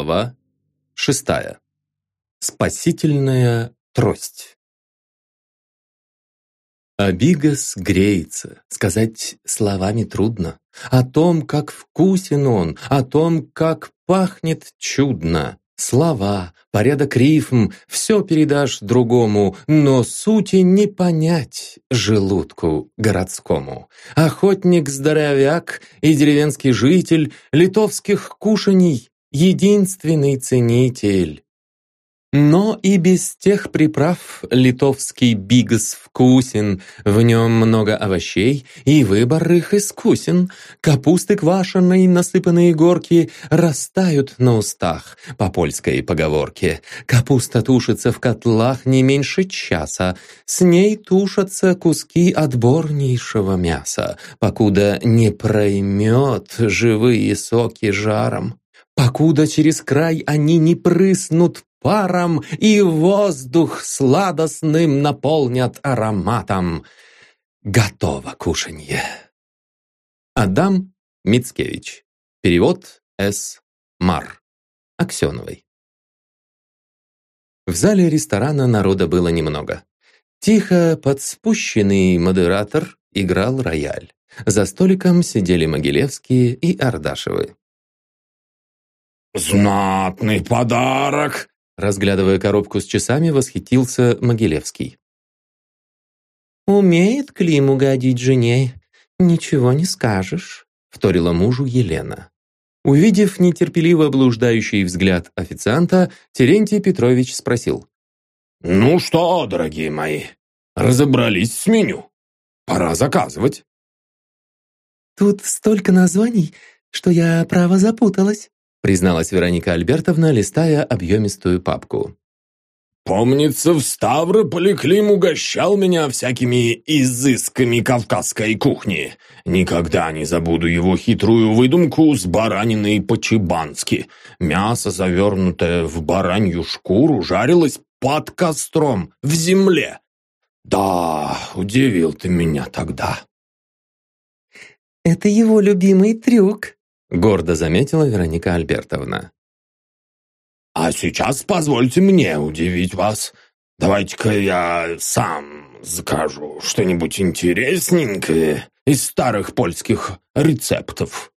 Глава шестая. Спасительная трость. Абигас греется, сказать словами трудно. О том, как вкусен он, о том, как пахнет чудно. Слова, порядок рифм, все передашь другому, но сути не понять желудку городскому. Охотник-здоровяк и деревенский житель литовских кушаний — единственный ценитель. Но и без тех приправ литовский бигас вкусен, в нем много овощей, и выбор их искусен. Капусты квашеной, насыпанные горки, растают на устах, по польской поговорке. Капуста тушится в котлах не меньше часа, с ней тушатся куски отборнейшего мяса, покуда не проймет живые соки жаром покуда через край они не прыснут паром и воздух сладостным наполнят ароматом. Готово кушанье. Адам Мицкевич. Перевод С. Мар. Аксеновой. В зале ресторана народа было немного. Тихо подспущенный модератор играл рояль. За столиком сидели Могилевские и Ардашевы. «Знатный подарок!» Разглядывая коробку с часами, восхитился Могилевский. «Умеет Клим угодить жене, ничего не скажешь», вторила мужу Елена. Увидев нетерпеливо блуждающий взгляд официанта, Терентий Петрович спросил. «Ну что, дорогие мои, разобрались с меню? Пора заказывать». «Тут столько названий, что я, право, запуталась», призналась Вероника Альбертовна, листая объемистую папку. «Помнится, в Ставрополе Клим угощал меня всякими изысками кавказской кухни. Никогда не забуду его хитрую выдумку с бараниной по-чебански. Мясо, завернутое в баранью шкуру, жарилось под костром, в земле. Да, удивил ты меня тогда». «Это его любимый трюк», гордо заметила Вероника Альбертовна. «А сейчас позвольте мне удивить вас. Давайте-ка я сам закажу что-нибудь интересненькое из старых польских рецептов».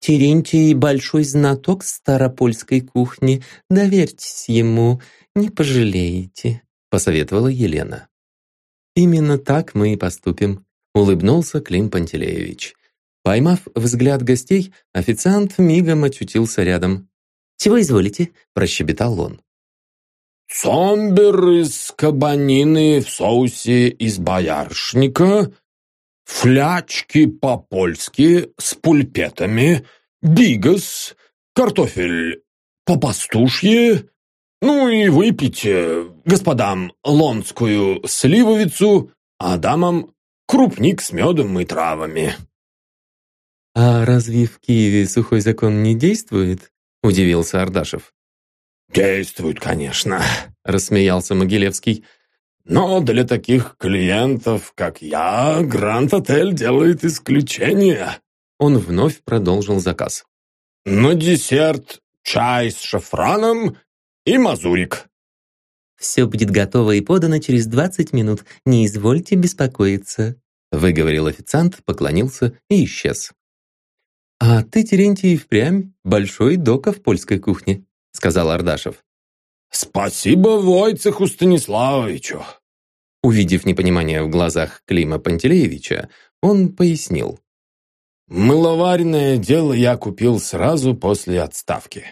Терентий большой знаток старопольской кухни. Доверьтесь ему, не пожалеете», — посоветовала Елена. «Именно так мы и поступим», — улыбнулся Клим Пантелеевич. Поймав взгляд гостей, официант мигом очутился рядом. «Чего изволите?» – прощебетал он. «Сомбер из кабанины в соусе из бояршника, флячки по-польски с пульпетами, бигас, картофель по-пастушье, ну и выпейте господам лонскую сливовицу, а дамам крупник с медом и травами». «А разве в Киеве сухой закон не действует?» – удивился Ардашев. «Действует, конечно», – рассмеялся Могилевский. «Но для таких клиентов, как я, Гранд-отель делает исключение». Он вновь продолжил заказ. «На десерт чай с шафраном и мазурик». «Все будет готово и подано через двадцать минут. Не извольте беспокоиться», выговорил официант, поклонился и исчез. «А ты, Терентий, впрямь большой дока в польской кухне», — сказал Ардашев. «Спасибо Войцеху Станиславовичу». Увидев непонимание в глазах Клима Пантелеевича, он пояснил. «Мыловаренное дело я купил сразу после отставки.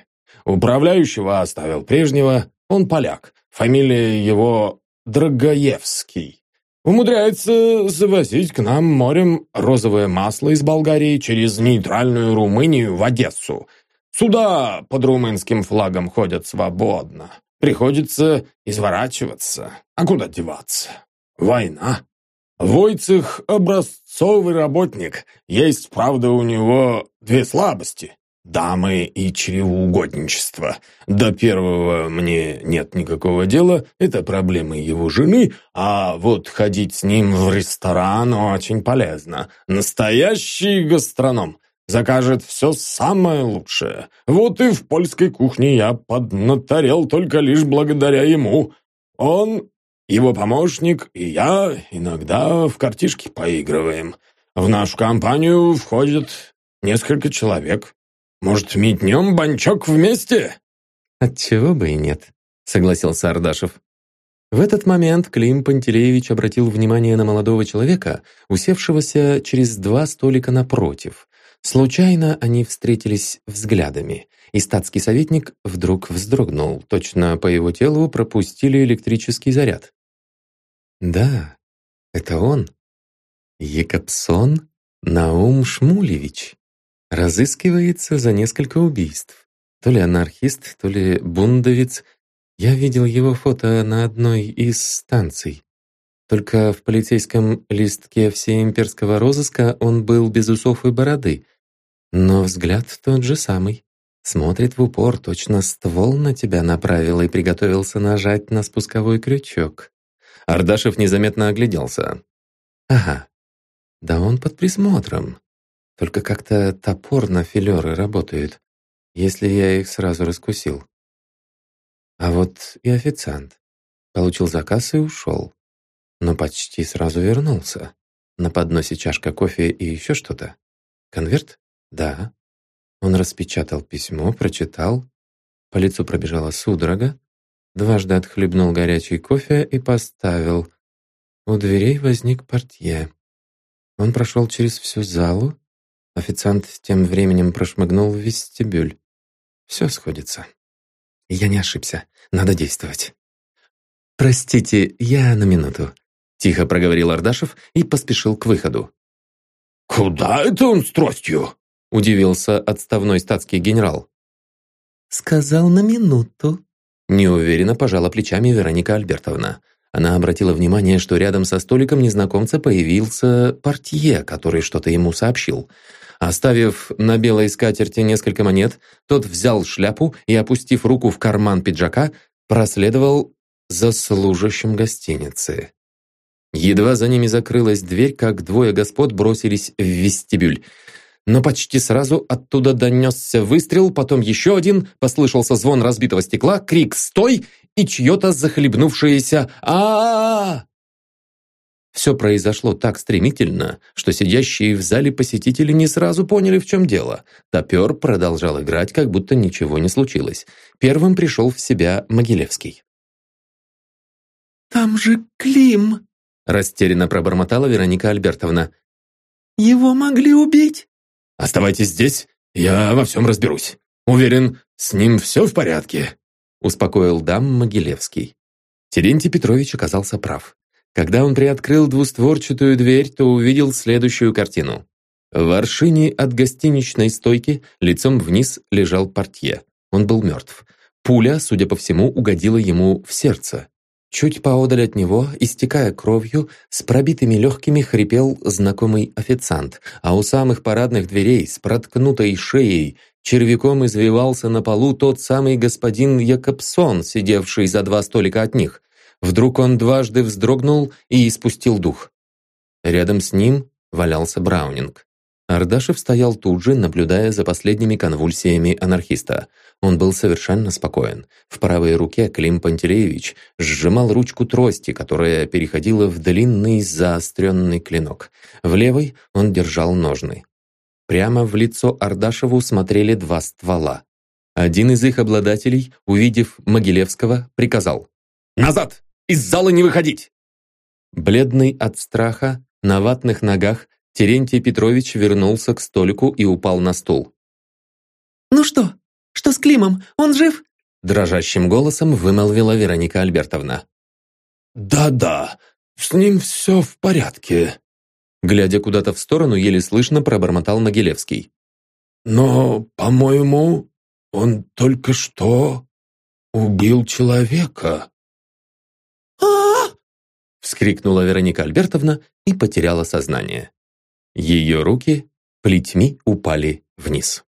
Управляющего оставил прежнего, он поляк, фамилия его Драгоевский. Умудряется завозить к нам морем розовое масло из Болгарии через нейтральную Румынию в Одессу. Сюда под румынским флагом ходят свободно. Приходится изворачиваться. А куда деваться? Война. Войцех – образцовый работник. Есть, правда, у него две слабости дамы и чревоугодничество. До первого мне нет никакого дела, это проблемы его жены, а вот ходить с ним в ресторан очень полезно. Настоящий гастроном. закажет все самое лучшее. Вот и в польской кухне я поднаторел только лишь благодаря ему. Он, его помощник и я иногда в картишки поигрываем. В нашу компанию входит несколько человек. Может, метнем банчок вместе?» «Отчего бы и нет», — согласился Ардашев. В этот момент Клим Пантелеевич обратил внимание на молодого человека, усевшегося через два столика напротив. Случайно они встретились взглядами, и статский советник вдруг вздрогнул, точно по его телу пропустили электрический заряд. «Да, это он. Екапсон Наум Шмулевич. Разыскивается за несколько убийств. То ли анархист, то ли бундовец. Я видел его фото на одной из станций. Только в полицейском листке всеимперского розыска он был без усов и бороды. Но взгляд тот же самый. Смотрит в упор, точно ствол на тебя направил и приготовился нажать на спусковой крючок. Ардашев незаметно огляделся. Ага, да он под присмотром. Только как-то топор на филеры работает, если я их сразу раскусил. А вот и официант. Получил заказ и ушел. Но почти сразу вернулся. На подносе чашка кофе и еще что-то. Конверт? Да. Он распечатал письмо, прочитал. По лицу пробежала судорога. Дважды отхлебнул горячий кофе и поставил. У дверей возник портье. Он прошел через всю залу. Официант тем временем прошмыгнул в вестибюль. Все сходится. Я не ошибся. Надо действовать. «Простите, я на минуту», — тихо проговорил Ардашев и поспешил к выходу. «Куда это он с тростью?» — удивился отставной статский генерал. «Сказал на минуту», — неуверенно пожала плечами Вероника Альбертовна. Она обратила внимание, что рядом со столиком незнакомца появился портье, который что-то ему сообщил. Оставив на белой скатерти несколько монет, тот взял шляпу и, опустив руку в карман пиджака, проследовал за служащим гостиницы. Едва за ними закрылась дверь, как двое господ бросились в вестибюль. Но почти сразу оттуда донесся выстрел, потом еще один, послышался звон разбитого стекла, крик «Стой!» и чье-то захлебнувшееся а, -а, -а, Все произошло так стремительно, что сидящие в зале посетители не сразу поняли, в чем дело. Топер продолжал играть, как будто ничего не случилось. Первым пришел в себя Могилевский. «Там же Клим!» растерянно пробормотала Вероника Альбертовна. «Его могли убить!» «Оставайтесь здесь, я во всем разберусь. Уверен, с ним все в порядке», успокоил дам Могилевский. Терентий Петрович оказался прав. Когда он приоткрыл двустворчатую дверь, то увидел следующую картину. В аршине от гостиничной стойки лицом вниз лежал портье. Он был мертв. Пуля, судя по всему, угодила ему в сердце. Чуть поодаль от него, истекая кровью, с пробитыми легкими хрипел знакомый официант, а у самых парадных дверей с проткнутой шеей червяком извивался на полу тот самый господин Якобсон, сидевший за два столика от них. Вдруг он дважды вздрогнул и испустил дух. Рядом с ним валялся Браунинг. Ардашев стоял тут же, наблюдая за последними конвульсиями анархиста. Он был совершенно спокоен. В правой руке Клим Пантелеевич сжимал ручку трости, которая переходила в длинный заостренный клинок. В левой он держал ножны. Прямо в лицо Ардашеву смотрели два ствола. Один из их обладателей, увидев Могилевского, приказал «Назад! Из зала не выходить!» Бледный от страха, на ватных ногах, Терентий Петрович вернулся к столику и упал на стул. «Ну что? Что с Климом? Он жив?» Дрожащим голосом вымолвила Вероника Альбертовна. «Да-да, с ним все в порядке», Глядя куда-то в сторону, еле слышно пробормотал Могилевский. «Но, по-моему, он только что убил человека». А вскрикнула Вероника Альбертовна и потеряла сознание. Ее руки плетьми упали вниз.